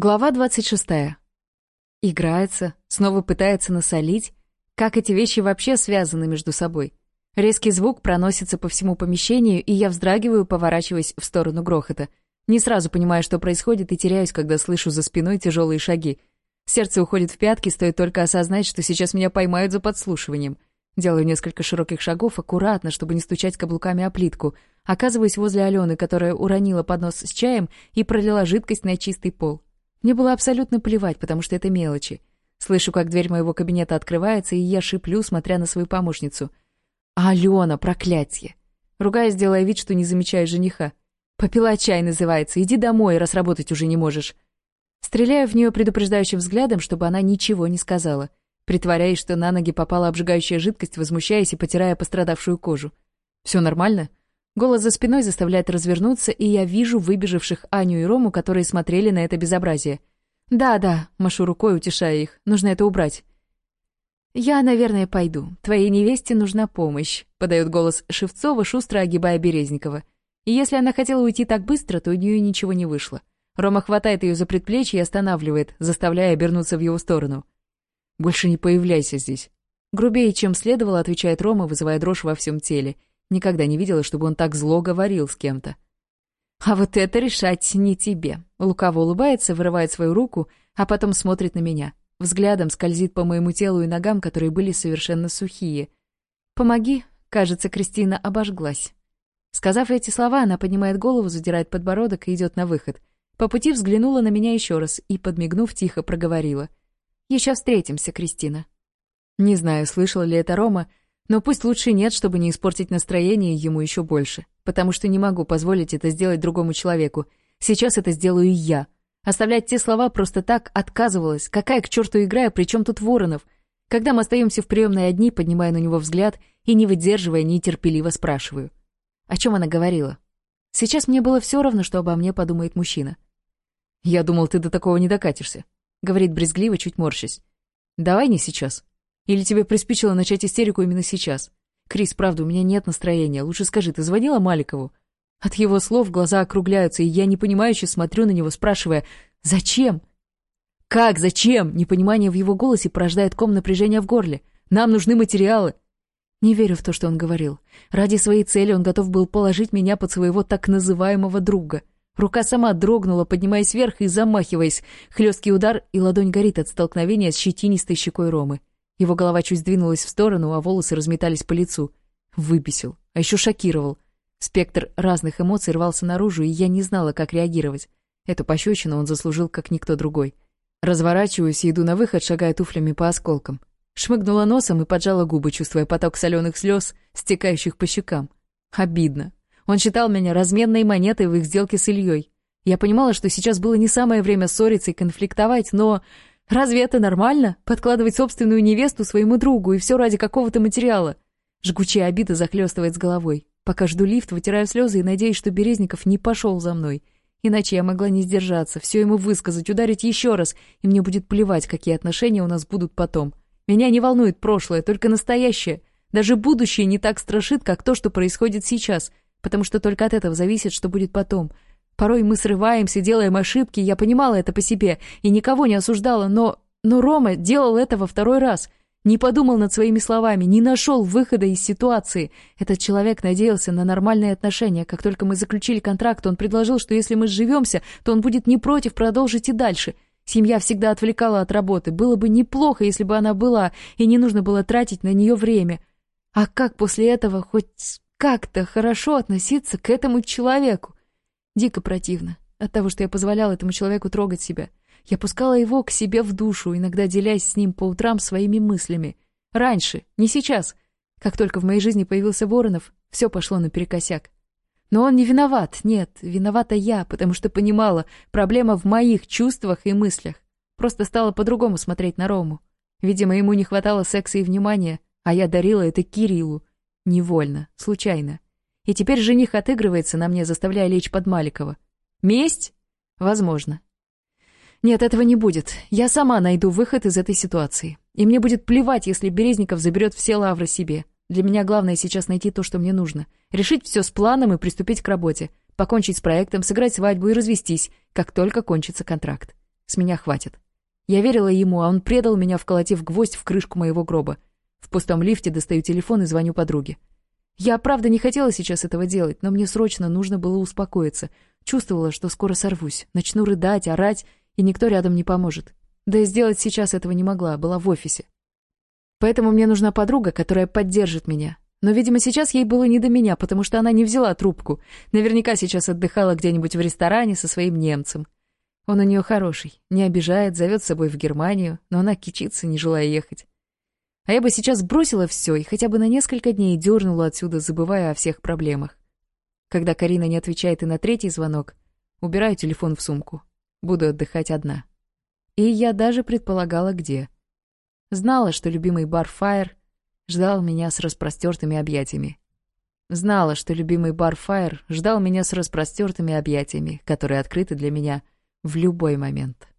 Глава 26. Играется, снова пытается насолить. Как эти вещи вообще связаны между собой? Резкий звук проносится по всему помещению, и я вздрагиваю, поворачиваясь в сторону грохота. Не сразу понимаю, что происходит, и теряюсь, когда слышу за спиной тяжелые шаги. Сердце уходит в пятки, стоит только осознать, что сейчас меня поймают за подслушиванием. Делаю несколько широких шагов, аккуратно, чтобы не стучать каблуками о плитку. Оказываюсь возле Алены, которая уронила поднос с чаем и Мне было абсолютно плевать, потому что это мелочи. Слышу, как дверь моего кабинета открывается, и я шиплю, смотря на свою помощницу. «Алена, проклятье!» Ругаясь, делая вид, что не замечаю жениха. «Попила чай, называется. Иди домой, раз работать уже не можешь». Стреляю в нее предупреждающим взглядом, чтобы она ничего не сказала. Притворяясь, что на ноги попала обжигающая жидкость, возмущаясь и потирая пострадавшую кожу. «Все нормально?» Голос за спиной заставляет развернуться, и я вижу выбежавших Аню и Рому, которые смотрели на это безобразие. «Да-да», — машу рукой, утешая их, — «нужно это убрать». «Я, наверное, пойду. Твоей невесте нужна помощь», — подает голос Шевцова, шустро огибая Березникова. И если она хотела уйти так быстро, то у нее ничего не вышло. Рома хватает ее за предплечье и останавливает, заставляя обернуться в его сторону. «Больше не появляйся здесь». Грубее, чем следовало, отвечает Рома, вызывая дрожь во всем теле — Никогда не видела, чтобы он так зло говорил с кем-то. «А вот это решать не тебе!» Лукаво улыбается, вырывает свою руку, а потом смотрит на меня. Взглядом скользит по моему телу и ногам, которые были совершенно сухие. «Помоги!» Кажется, Кристина обожглась. Сказав эти слова, она поднимает голову, задирает подбородок и идет на выход. По пути взглянула на меня еще раз и, подмигнув, тихо проговорила. «Еще встретимся, Кристина». Не знаю, слышала ли это Рома, но пусть лучше нет, чтобы не испортить настроение ему еще больше, потому что не могу позволить это сделать другому человеку. Сейчас это сделаю я. Оставлять те слова просто так отказывалась. Какая к черту играя? а при чем тут Воронов? Когда мы остаемся в приемной одни, поднимая на него взгляд и, не выдерживая, нетерпеливо спрашиваю. О чем она говорила? Сейчас мне было все равно, что обо мне подумает мужчина. «Я думал, ты до такого не докатишься», — говорит брезгливо, чуть морщась. «Давай не сейчас», Или тебе приспичило начать истерику именно сейчас? Крис, правда, у меня нет настроения. Лучше скажи, ты звонила Маликову?» От его слов глаза округляются, и я непонимающе смотрю на него, спрашивая «Зачем?» «Как? Зачем?» Непонимание в его голосе порождает ком напряжения в горле. «Нам нужны материалы». Не верю в то, что он говорил. Ради своей цели он готов был положить меня под своего так называемого друга. Рука сама дрогнула, поднимаясь вверх Его голова чуть сдвинулась в сторону, а волосы разметались по лицу. Выбесил, а еще шокировал. Спектр разных эмоций рвался наружу, и я не знала, как реагировать. Эту пощечину он заслужил, как никто другой. Разворачиваюсь и иду на выход, шагая туфлями по осколкам. Шмыгнула носом и поджала губы, чувствуя поток соленых слез, стекающих по щекам. Обидно. Он считал меня разменной монетой в их сделке с Ильей. Я понимала, что сейчас было не самое время ссориться и конфликтовать, но Разве это нормально? Подкладывать собственную невесту своему другу и все ради какого-то материала? Жгучая обида захлестывает с головой. Пока жду лифт, вытираю слезы и надеюсь, что Березников не пошел за мной. Иначе я могла не сдержаться, все ему высказать, ударить еще раз, и мне будет плевать, какие отношения у нас будут потом. Меня не волнует прошлое, только настоящее. Даже будущее не так страшит, как то, что происходит сейчас, потому что только от этого зависит, что будет потом — Порой мы срываемся, делаем ошибки, я понимала это по себе и никого не осуждала, но... Но Рома делал это во второй раз. Не подумал над своими словами, не нашел выхода из ситуации. Этот человек надеялся на нормальные отношения. Как только мы заключили контракт, он предложил, что если мы сживемся, то он будет не против продолжить и дальше. Семья всегда отвлекала от работы. Было бы неплохо, если бы она была, и не нужно было тратить на нее время. А как после этого хоть как-то хорошо относиться к этому человеку? дико противно от того, что я позволяла этому человеку трогать себя. Я пускала его к себе в душу, иногда делясь с ним по утрам своими мыслями. Раньше, не сейчас. Как только в моей жизни появился Воронов, все пошло наперекосяк. Но он не виноват, нет, виновата я, потому что понимала, проблема в моих чувствах и мыслях. Просто стала по-другому смотреть на Рому. Видимо, ему не хватало секса и внимания, а я дарила это Кириллу. Невольно, случайно и теперь жених отыгрывается на мне, заставляя лечь под Маликова. Месть? Возможно. Нет, этого не будет. Я сама найду выход из этой ситуации. И мне будет плевать, если Березников заберет все лавры себе. Для меня главное сейчас найти то, что мне нужно. Решить все с планом и приступить к работе. Покончить с проектом, сыграть свадьбу и развестись, как только кончится контракт. С меня хватит. Я верила ему, а он предал меня, вколотив гвоздь в крышку моего гроба. В пустом лифте достаю телефон и звоню подруге. Я, правда, не хотела сейчас этого делать, но мне срочно нужно было успокоиться. Чувствовала, что скоро сорвусь, начну рыдать, орать, и никто рядом не поможет. Да и сделать сейчас этого не могла, была в офисе. Поэтому мне нужна подруга, которая поддержит меня. Но, видимо, сейчас ей было не до меня, потому что она не взяла трубку. Наверняка сейчас отдыхала где-нибудь в ресторане со своим немцем. Он у нее хороший, не обижает, зовет с собой в Германию, но она кичится, не желая ехать. А я бы сейчас бросила все и хотя бы на несколько дней дернула отсюда, забывая о всех проблемах. Когда Карина не отвечает и на третий звонок, убираю телефон в сумку. Буду отдыхать одна. И я даже предполагала, где. Знала, что любимый бар «Фаер» ждал меня с распростертыми объятиями. Знала, что любимый бар «Фаер» ждал меня с распростертыми объятиями, которые открыты для меня в любой момент.